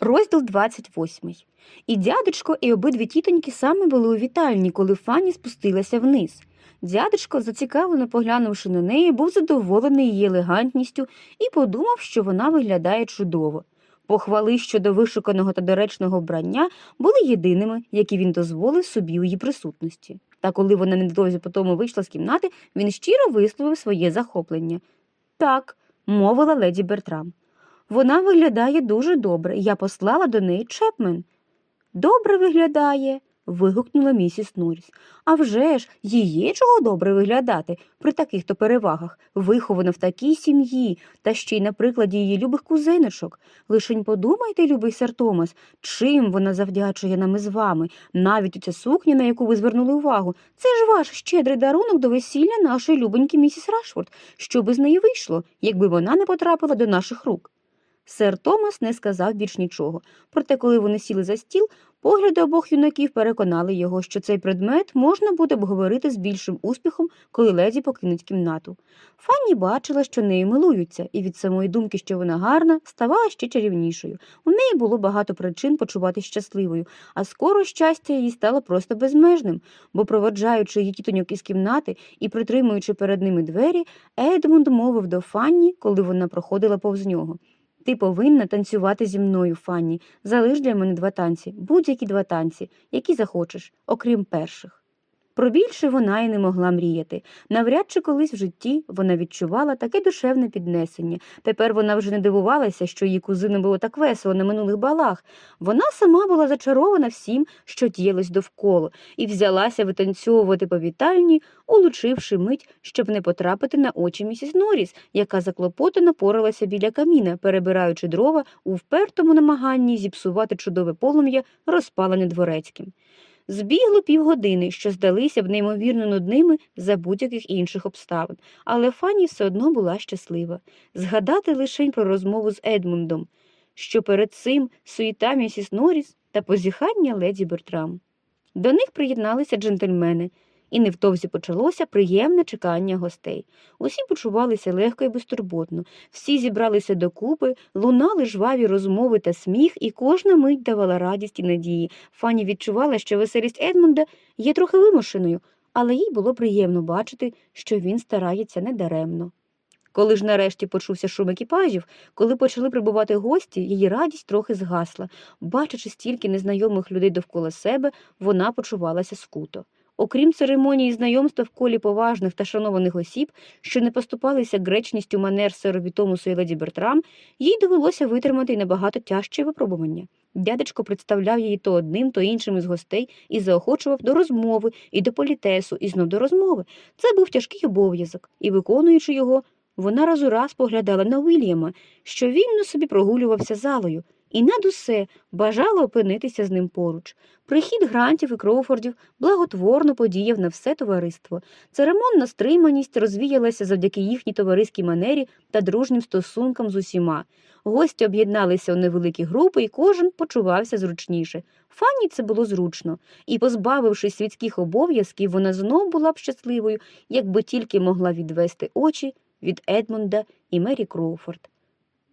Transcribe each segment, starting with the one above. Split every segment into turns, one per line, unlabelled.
Розділ 28. І дядечко, і обидві тітоньки саме були у вітальні, коли Фанні спустилася вниз. Дядечко, зацікавлено поглянувши на неї, був задоволений її елегантністю і подумав, що вона виглядає чудово. Похвали щодо вишуканого та доречного вбрання були єдиними, які він дозволив собі у її присутності. Та коли вона недовзі по тому вийшла з кімнати, він щиро висловив своє захоплення. Так, мовила леді Бертрам. Вона виглядає дуже добре. Я послала до неї Чепмен. Добре виглядає. вигукнула місіс Норріс. «А вже ж, їй чого добре виглядати при таких то перевагах, вихована в такій сім'ї, та ще й на прикладі її любих кузиночок. Лишень подумайте, любий сер Томас, чим вона завдячує нам із вами, навіть оця сукня, на яку ви звернули увагу. Це ж ваш щедрий дарунок до весілля нашої любоньки місіс Рашфорд. Що би з неї вийшло, якби вона не потрапила до наших рук? Сер Томас не сказав більш нічого, проте, коли вони сіли за стіл, погляди обох юнаків переконали його, що цей предмет можна буде обговорити з більшим успіхом, коли леді покинуть кімнату. Фанні бачила, що нею милуються, і від самої думки, що вона гарна, ставала ще чарівнішою. У неї було багато причин почувати щасливою, а скоро щастя їй стало просто безмежним, бо, проводжаючи її тітоньок із кімнати і притримуючи перед ними двері, Едмунд мовив до Фанні, коли вона проходила повз нього. Ти повинна танцювати зі мною, Фанні. Залиш для мене два танці, будь-які два танці, які захочеш, окрім перших. Про більше вона й не могла мріяти. Навряд чи колись в житті вона відчувала таке душевне піднесення. Тепер вона вже не дивувалася, що її кузини було так весело на минулих балах. Вона сама була зачарована всім, що діялось довкола, і взялася витанцьовувати по вітальні, улучивши мить, щоб не потрапити на очі місіс Норріс, яка заклопотано поралася біля каміна, перебираючи дрова у впертому намаганні зіпсувати чудове полум'я, розпалене дворецьким. Збігло півгодини, що здалися б неймовірно нудними за будь-яких інших обставин, але Фанні все одно була щаслива. Згадати лише про розмову з Едмундом, що перед цим суєта місіс Норріс та позіхання леді Бертрам. До них приєдналися джентльмени, і невдовзі почалося приємне чекання гостей. Усі почувалися легко і безтурботно, всі зібралися докупи, лунали жваві розмови та сміх, і кожна мить давала радість і надії. Фанні відчувала, що веселість Едмунда є трохи вимушеною, але їй було приємно бачити, що він старається недаремно. Коли ж нарешті почувся шум екіпажів, коли почали прибувати гості, її радість трохи згасла. Бачачи стільки незнайомих людей довкола себе, вона почувалася скуто. Окрім церемонії знайомства в колі поважних та шанованих осіб, що не поступалися гречністю манер і леді Бертрам, їй довелося витримати й набагато тяжче випробування. Дядечко представляв її то одним, то іншим із гостей і заохочував до розмови, і до політесу, і знов до розмови. Це був тяжкий обов'язок, і, виконуючи його, вона раз у раз поглядала на Уільяма, що вільно собі прогулювався залою, і над усе бажала опинитися з ним поруч. Прихід грантів і Кроуфордів благотворно подіяв на все товариство. Церемонна стриманість розвіялася завдяки їхній товариській манері та дружнім стосункам з усіма. Гості об'єдналися у невеликі групи, і кожен почувався зручніше. Фанні це було зручно, і, позбавившись світських обов'язків, вона знов була б щасливою, якби тільки могла відвести очі від Едмунда і Мері Кроуфорд.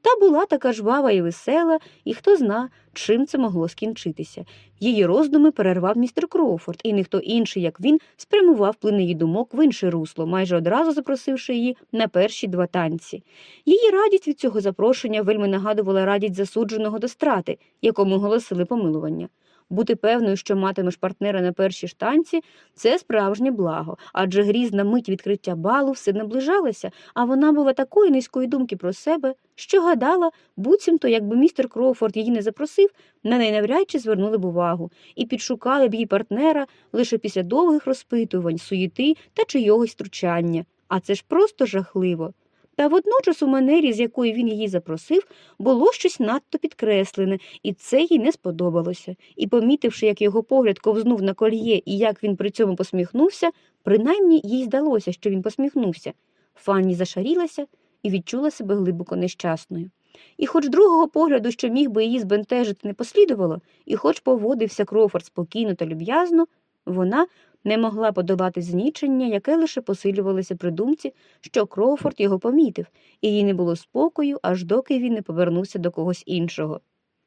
Та була така жвава і весела, і хто зна, чим це могло скінчитися. Її роздуми перервав містер Кроуфорд, і ніхто інший, як він, спрямував плин її думок в інше русло, майже одразу запросивши її на перші два танці. Її радість від цього запрошення вельми нагадувала радість засудженого до страти, якому голосили помилування. Бути певною, що матимеш партнера на першій ж танці – це справжнє благо, адже грізна мить відкриття балу все наближалася, а вона була такої низької думки про себе, що гадала, буцімто, якби містер Кроуфорд її не запросив, на неї навряд чи звернули б увагу і підшукали б її партнера лише після довгих розпитувань, суєти та чийогось втручання. А це ж просто жахливо. Та водночас у манері, з якої він її запросив, було щось надто підкреслене, і це їй не сподобалося. І, помітивши, як його погляд ковзнув на кольє і як він при цьому посміхнувся, принаймні їй здалося, що він посміхнувся. Фанні зашарілася і відчула себе глибоко нещасною. І хоч другого погляду, що міг би її збентежити, не послідувало, і хоч поводився Крофорд спокійно та люб'язно, вона не могла подолати знічення, яке лише посилювалося при думці, що Кроуфорд його помітив, і їй не було спокою, аж доки він не повернувся до когось іншого.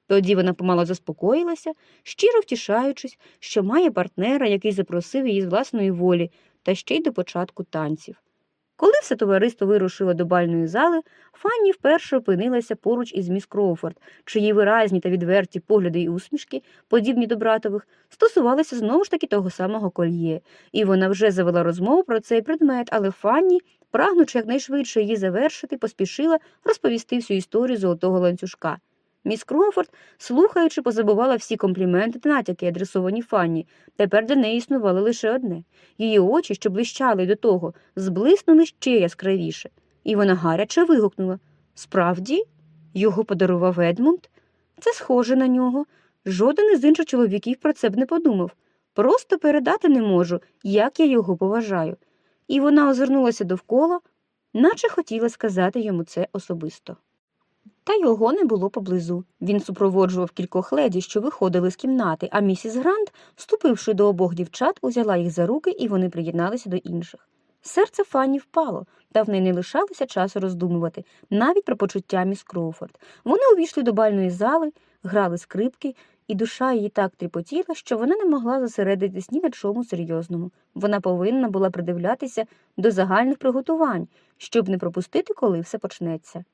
Тоді вона помало заспокоїлася, щиро втішаючись, що має партнера, який запросив її з власної волі, та ще й до початку танців. Коли все товариство вирушило до бальної зали, Фанні вперше опинилася поруч із міс Кроуфорд, чиї виразні та відверті погляди й усмішки, подібні до братових, стосувалися знову ж таки того самого кольє, і вона вже завела розмову про цей предмет, але Фанні, прагнучи якнайшвидше її завершити, поспішила розповісти всю історію золотого ланцюжка. Міс Кроуфорд, слухаючи, позабувала всі компліменти та натяки, адресовані Фанні. Тепер для неї існувало лише одне її очі, що блищали до того, зблиснули ще яскравіше, і вона гаряче вигукнула Справді, його подарував Едмунд? Це схоже на нього. Жоден із інших чоловіків про це б не подумав. Просто передати не можу, як я його поважаю. І вона озирнулася довкола, наче хотіла сказати йому це особисто. Та його не було поблизу. Він супроводжував кількох леді, що виходили з кімнати, а місіс Грант, вступивши до обох дівчат, узяла їх за руки, і вони приєдналися до інших. Серце Фанні впало, та в неї не лишалося часу роздумувати, навіть про почуття міс Кроуфорд. Вони увійшли до бальної зали, грали скрипки, і душа її так тріпотіла, що вона не могла зосередитись ні на чому серйозному. Вона повинна була придивлятися до загальних приготувань, щоб не пропустити, коли все почнеться.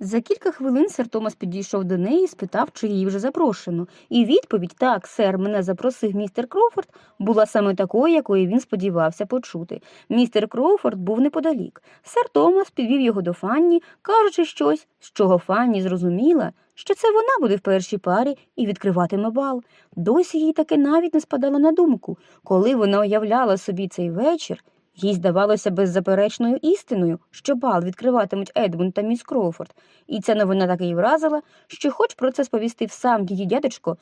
За кілька хвилин сер Томас підійшов до неї і спитав, чи її вже запрошено, і відповідь так, сер, мене запросив містер Кроуфорд, була саме такою, якої він сподівався почути. Містер Кроуфорд був неподалік. Сер Томас підвів його до Фанні, кажучи щось, з чого Фанні зрозуміла, що це вона буде в першій парі і відкриватиме бал. Досі їй таке навіть не спадало на думку, коли вона уявляла собі цей вечір. Їй здавалося беззаперечною істиною, що бал відкриватимуть Едмунд та міс Кроуфорд, і ця новина так її вразила, що, хоч про це сповістив сам її дядечко,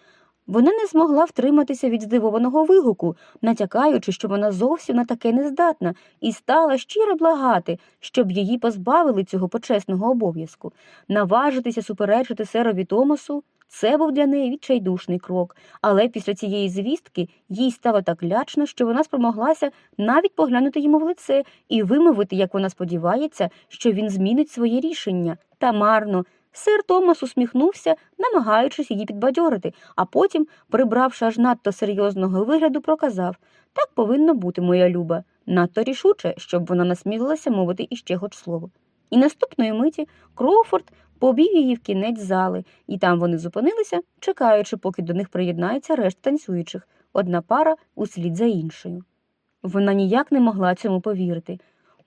вона не змогла втриматися від здивованого вигуку, натякаючи, що вона зовсім на таке не здатна, і стала щиро благати, щоб її позбавили цього почесного обов'язку. Наважитися суперечити серові Томасу це був для неї відчайдушний крок, але після цієї звістки їй стало так лячно, що вона спромоглася навіть поглянути йому в лице і вимовити, як вона сподівається, що він змінить своє рішення. Та марно. Сер Томас усміхнувся, намагаючись її підбадьорити, а потім, прибравши аж надто серйозного вигляду, проказав так повинно бути, моя люба, надто рішуче, щоб вона насмілилася мовити іще хоч слово. І наступної миті Кроуфорд побів її в кінець зали, і там вони зупинилися, чекаючи, поки до них приєднається решта танцюючих, одна пара услід за іншою. Вона ніяк не могла цьому повірити.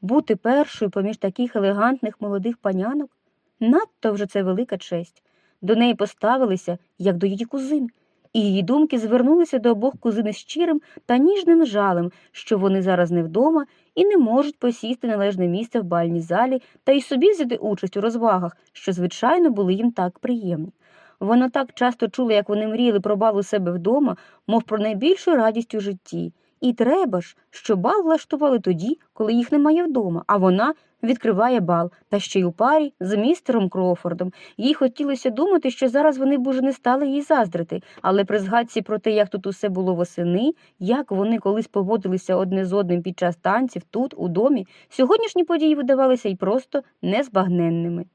Бути першою поміж таких елегантних молодих панянок надто вже це велика честь. До неї поставилися, як до її кузин, і її думки звернулися до обох кузин з щирим та ніжним жалем, що вони зараз не вдома і не можуть посісти належне місце в бальній залі та й собі взяти участь у розвагах, що, звичайно, були їм так приємні. Вона так часто чула, як вони мріяли про бал у себе вдома, мов про найбільшу радість у житті. І треба ж, що бал влаштували тоді, коли їх немає вдома, а вона відкриває бал, та ще й у парі з містером Кроуфордом. Їй хотілося думати, що зараз вони б уже не стали їй заздрити, але при згадці про те, як тут усе було восени, як вони колись поводилися одне з одним під час танців тут, у домі, сьогоднішні події видавалися й просто незбагненними.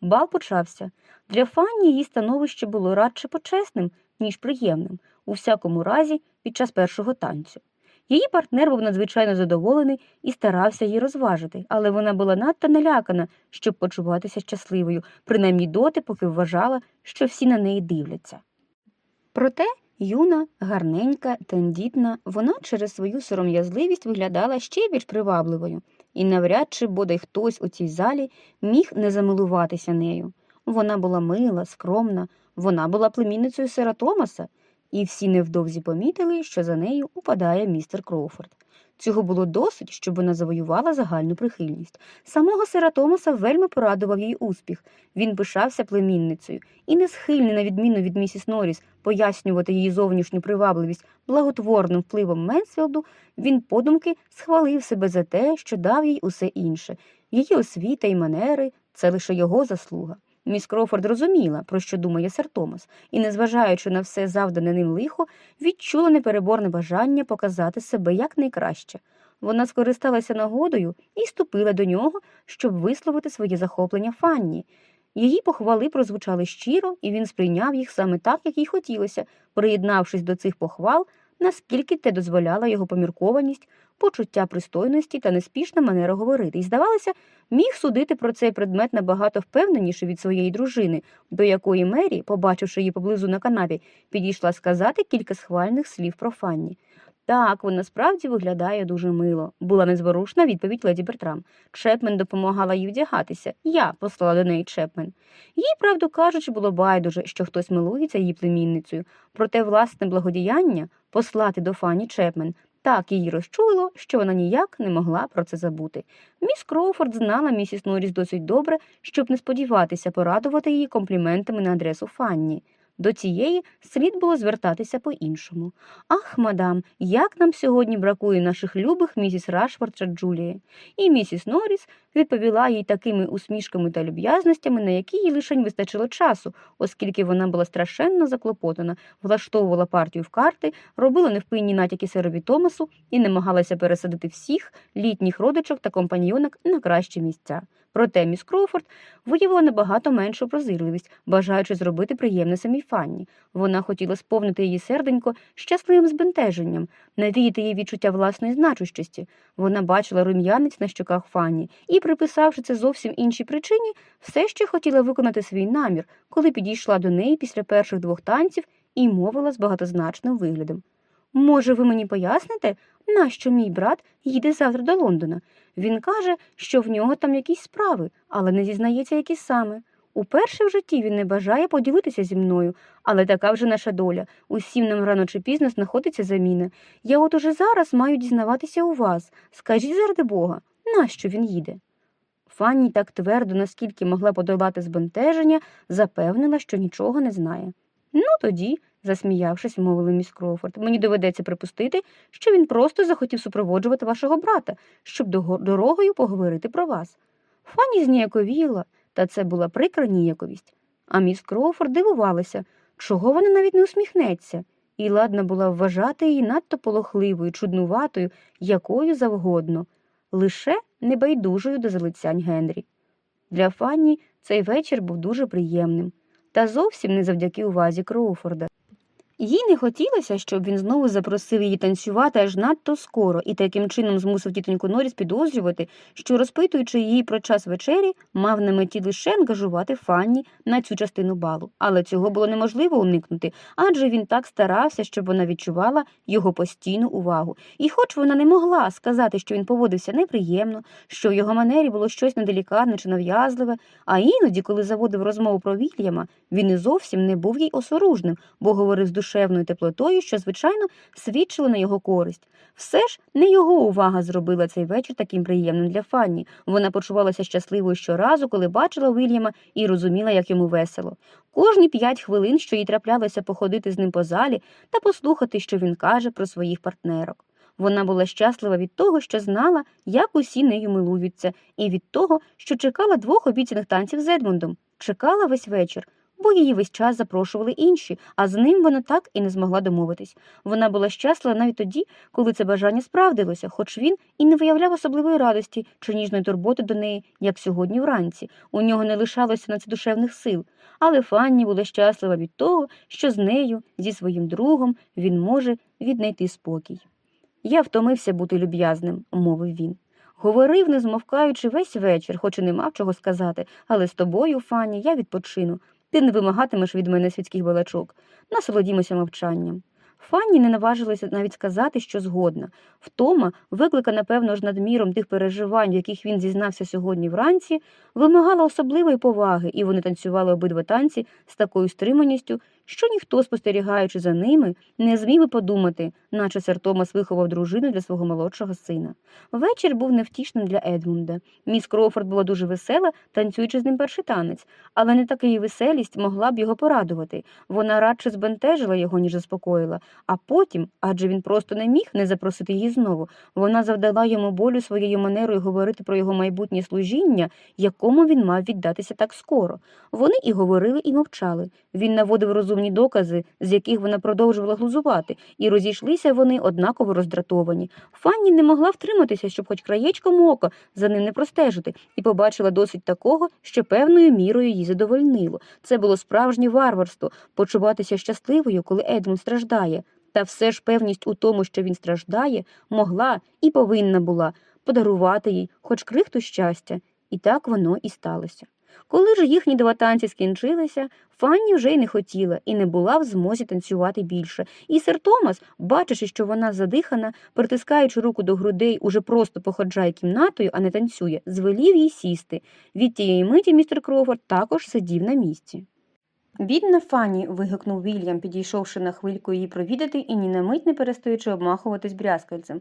Бал почався. Для Фанні її становище було радше почесним, ніж приємним, у всякому разі, під час першого танцю. Її партнер був надзвичайно задоволений і старався її розважити, але вона була надто налякана, щоб почуватися щасливою, принаймні доти, поки вважала, що всі на неї дивляться. Проте юна, гарненька, тендітна, вона через свою сором'язливість виглядала ще більш привабливою, і навряд чи бодай хтось у цій залі міг не замилуватися нею. Вона була мила, скромна, вона була племінницею сера Томаса, і всі невдовзі помітили, що за нею упадає містер Кроуфорд. Цього було досить, щоб вона завоювала загальну прихильність. Самого сера Томаса вельми порадував їй успіх. Він пишався племінницею і не схильний, на відміну від місіс Норріс, пояснювати її зовнішню привабливість благотворним впливом Менсфілду, він подумки схвалив себе за те, що дав їй усе інше. Її освіта і манери це лише його заслуга. Міс Крофорд розуміла, про що думає сер Томас, і, незважаючи на все завдане ним лихо, відчула непереборне бажання показати себе якнайкраще. Вона скористалася нагодою і ступила до нього, щоб висловити своє захоплення Фанні. Її похвали прозвучали щиро, і він сприйняв їх саме так, як їй хотілося, приєднавшись до цих похвал, наскільки те дозволяла його поміркованість, почуття пристойності та неспішна манера говорити, і, здавалося, міг судити про цей предмет набагато впевненіше від своєї дружини, до якої Мері, побачивши її поблизу на канапі, підійшла сказати кілька схвальних слів про Фанні. Так, вона справді виглядає дуже мило, була незворушна відповідь леді Бертрам. Чепмен допомагала їй вдягатися. Я послала до неї Чепмен. Їй, правду кажучи, було байдуже, що хтось милується її племінницею, проте власне благодіяння послати до Фанні Чепмен так її розчулило, що вона ніяк не могла про це забути. Міс Кроуфорд знала місіс Норріс досить добре, щоб не сподіватися порадувати її компліментами на адресу Фанні. До цієї слід було звертатися по-іншому. Ах, мадам, як нам сьогодні бракує наших любих місіс Рашфорд та Джулії. І місіс Норріс відповіла їй такими усмішками та люб'язностями, на які їй лишень вистачило часу, оскільки вона була страшенно заклопотана, влаштовувала партію в карти, робила невпинні натяки сирові Томасу і намагалася пересадити всіх літніх родичок та компаньйонок на кращі місця. Проте міс Кроуфорд виявила набагато меншу прозирливість, бажаючи зробити приємне самій Фанні. Вона хотіла сповнити її серденько щасливим збентеженням, навіяти їй відчуття власної значущості. Вона бачила рум'янець на щоках Фанні і, приписавши це зовсім іншій причині, все ще хотіла виконати свій намір, коли підійшла до неї після перших двох танців і мовила з багатозначним виглядом. Може, ви мені поясните, нащо мій брат їде завтра до Лондона? Він каже, що в нього там якісь справи, але не зізнається, які саме. Уперше в житті він не бажає поділитися зі мною, але така вже наша доля. Усім нам рано чи пізно знаходиться заміна. Я от уже зараз маю дізнаватися у вас. Скажіть заради Бога, нащо він їде? Фанні так твердо, наскільки могла подолати збентеження, запевнила, що нічого не знає. Ну тоді, засміявшись, мовила міс Кроуфорд, мені доведеться припустити, що він просто захотів супроводжувати вашого брата, щоб дорогою поговорити про вас. Фанні зніяковіла, та це була прикра ніяковість. А міс Кроуфорд дивувалася, чого вона навіть не усміхнеться, і ладна була вважати її надто полохливою, чуднуватою, якою завгодно, лише небайдужою до залицянь Генрі. Для Фанні цей вечір був дуже приємним, та зовсім не завдяки увазі Кроуфорда. Їй не хотілося, щоб він знову запросив її танцювати аж надто скоро і таким чином змусив тітоньку Норріс підозрювати, що, розпитуючи її про час вечері, мав на меті лише ангажувати Фанні на цю частину балу. Але цього було неможливо уникнути, адже він так старався, щоб вона відчувала його постійну увагу. І хоч вона не могла сказати, що він поводився неприємно, що в його манері було щось неделікатне чи нав'язливе, а іноді, коли заводив розмову про Вільяма, він і зовсім не був їй осоружним, бо говорив з душевною теплотою, що, звичайно, свідчило на його користь. Все ж не його увага зробила цей вечір таким приємним для Фанні. Вона почувалася щасливою щоразу, коли бачила Вільяма і розуміла, як йому весело. Кожні п'ять хвилин, що їй траплялося походити з ним по залі та послухати, що він каже про своїх партнерок. Вона була щаслива від того, що знала, як усі нею милуються, і від того, що чекала двох обіцяних танців з Едмундом. Чекала весь вечір, бо її весь час запрошували інші, а з ним вона так і не змогла домовитись. Вона була щаслива навіть тоді, коли це бажання справдилося, хоч він і не виявляв особливої радості чи ніжної турботи до неї, як сьогодні вранці. У нього не лишалося на це душевних сил. Але Фанні була щаслива від того, що з нею, зі своїм другом, він може віднайти спокій. Я втомився бути люб'язним, мовив він. Говорив, не змовкаючи весь вечір, хоч і не мав чого сказати, але з тобою, Фанні, я відпочину. Ти не вимагатимеш від мене світських балачок. Насолодімося мовчанням. Фанні не наважилася навіть сказати, що згодна. Втома, викликана, певно ж, надміром тих переживань, в яких він зізнався сьогодні вранці, вимагала особливої поваги, і вони танцювали обидва танці з такою стриманістю, що ніхто, спостерігаючи за ними, не зміг би подумати, наче сер Томас виховав дружину для свого молодшого сина. Вечір був невтішним для Едмунда. Міс Кроуфорд була дуже весела, танцюючи з ним перший танець, але не така її веселість могла б його порадувати. Вона радше збентежила його, ніж заспокоїла, а потім, адже він просто не міг не запросити її знову, вона завдала йому болю своєю манерою говорити про його майбутнє служіння, якому він мав віддатися так скоро. Вони і говорили, і мовчали. Він наводив розумні докази, з яких вона продовжувала глузувати, і розійшлися вони однаково роздратовані. Фанні не могла втриматися, щоб хоч краєчком ока за ним не простежити, і побачила досить такого, що певною мірою її задовольнило. Це було справжнє варварство почуватися щасливою, коли Едмунд страждає. Та все ж певність у тому, що він страждає, могла і повинна була подарувати їй хоч крихту щастя, і так воно і сталося. Коли ж їхні два танці скінчилися, Фанні вже й не хотіла і не була в змозі танцювати більше. І сер Томас, бачачи, що вона задихана, притискаючи руку до грудей, уже просто походжає кімнатою, а не танцює, звелів їй сісти. Від тієї миті містер Кроуфорд також сидів на місці. Бідна Фанні. вигукнув Вільям, підійшовши на хвильку її провідати і ні на мить не перестаючи обмахуватись брязкальцем.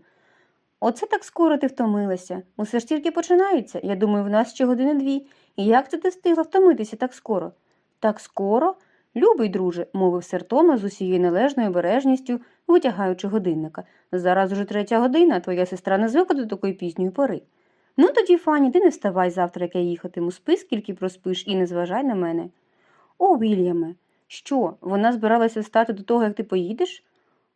Оце так скоро ти втомилася. Усе ж тільки починається. Я думаю, в нас ще години дві. Як це ти встигла втомитися так скоро? Так скоро? Любий, друже, мовив сер Тома з усією належною обережністю, витягаючи годинника. Зараз уже третя година, твоя сестра не звикла до такої пізньої пори. Ну тоді, Фані, ти не вставай завтра, як я їхатиму, спи, скільки проспиш, і не зважай на мене. О, Вільяме, що, вона збиралася встати до того, як ти поїдеш?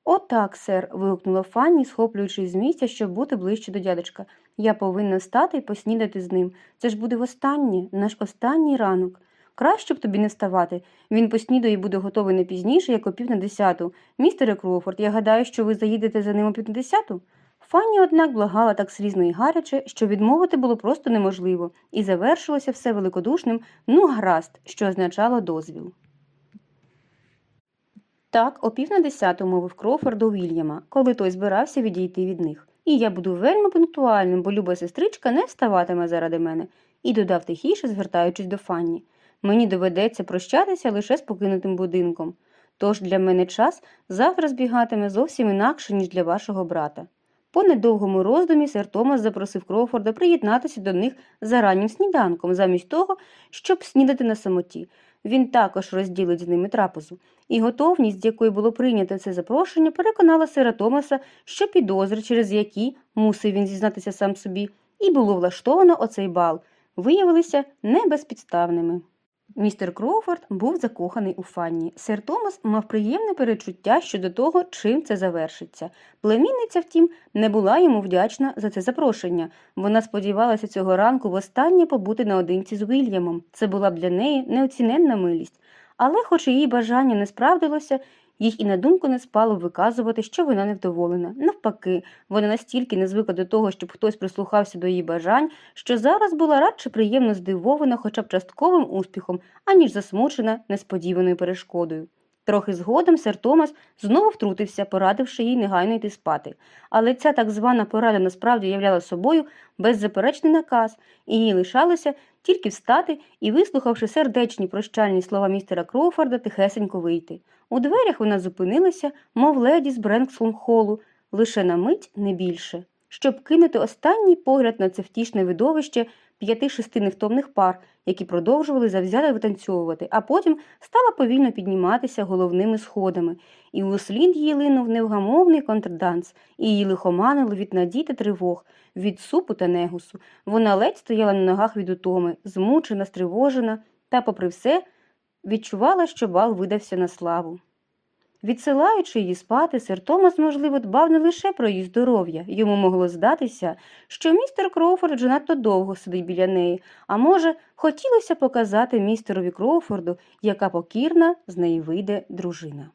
О, так, сер. вигукнула Фанні, схоплюючись з місця, щоб бути ближче до дядечка. Я повинна встати і поснідати з ним. Це ж буде востаннє, наш останній ранок. Краще б тобі не вставати. Він поснідає і буде готовий не пізніше, як о пів на десяту. Містере Кроуфорд, я гадаю, що ви заїдете за ним о пів на десяту? Фанні, однак, благала так слізно і гаряче, що відмовити було просто неможливо, і завершилося все великодушним ну гаразд, що означало дозвіл. Так, о пів на десяту мовив Кроуфорд до Вільяма, коли той збирався відійти від них. І я буду вельми пунктуальним, бо люба сестричка не вставатиме заради мене, і додав тихіше, звертаючись до Фанні. Мені доведеться прощатися лише з покинутим будинком. Тож для мене час завтра збігатиме зовсім інакше, ніж для вашого брата. По недовгому роздумі сер Томас запросив Кроуфорда приєднатися до них за раннім сніданком, замість того, щоб снідати на самоті. Він також розділить з ними трапезу. І готовність, з якою було прийнято це запрошення, переконала сера Томаса, що підозри, через які мусив він зізнатися сам собі, і було влаштовано оцей бал, виявилися небезпідставними. Містер Кроуфорд був закоханий у Фанні. Сер Томас мав приємне перечуття щодо того, чим це завершиться. Племінниця, втім, не була йому вдячна за це запрошення. Вона сподівалася цього ранку востаннє побути наодинці з Вільямом. Це була б для неї неоціненна милість. Але, хоч її бажання не справдилося, їй і на думку не спало виказувати, що вона невдоволена. Навпаки, вона настільки не звикла до того, щоб хтось прислухався до її бажань, що зараз була радше приємно здивована хоча б частковим успіхом, аніж засмучена несподіваною перешкодою. Трохи згодом сер Томас знову втрутився, порадивши їй негайно йти спати. Але ця так звана порада насправді являла собою беззаперечний наказ, і їй лишалося тільки встати і, вислухавши сердечні прощальні слова містера Кроуфорда, тихесенько вийти. У дверях вона зупинилася, мов леді з Бренкслом холу, лише на мить не більше, щоб кинути останній погляд на це втішне видовище п'яти-шести невтомних пар, які продовжували завзято витанцьовувати, а потім стала повільно підніматися головними сходами, і услід її линув невгамовний контрданс, і її лихоманило від надій та тривог, від супу та негусу. Вона ледь стояла на ногах від утоми, змучена, стривожена, та, попри все, відчувала, що бал видався на славу. Відсилаючи її спати, сер Томас, можливо, дбав не лише про її здоров'я. Йому могло здатися, що містер Кроуфорд вже надто довго сидить біля неї, а може, хотілося показати містерові Кроуфорду, яка покірна з неї вийде дружина.